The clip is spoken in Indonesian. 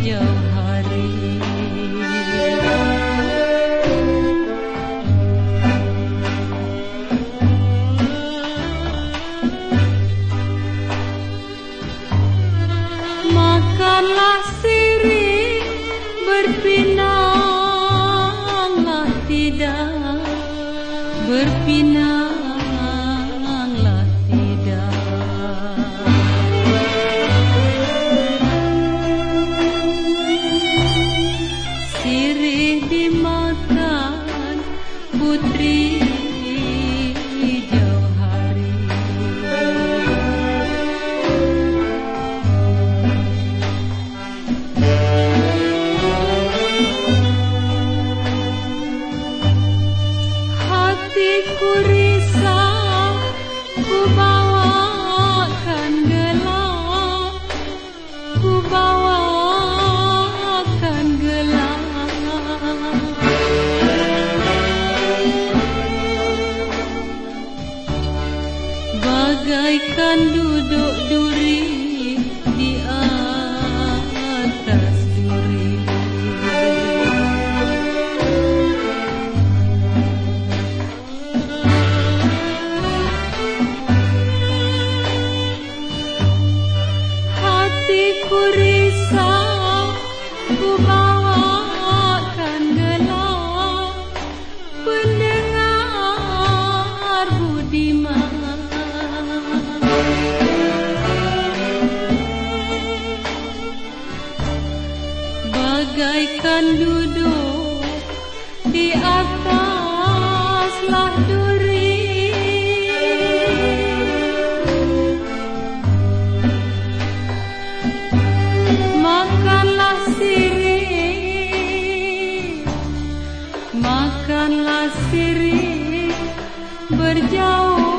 jauh hari Makanlah पुत्री। Bagaikan duduk duri duduk di ataslah duri Makanlah sirih Makanlah sirih berjauh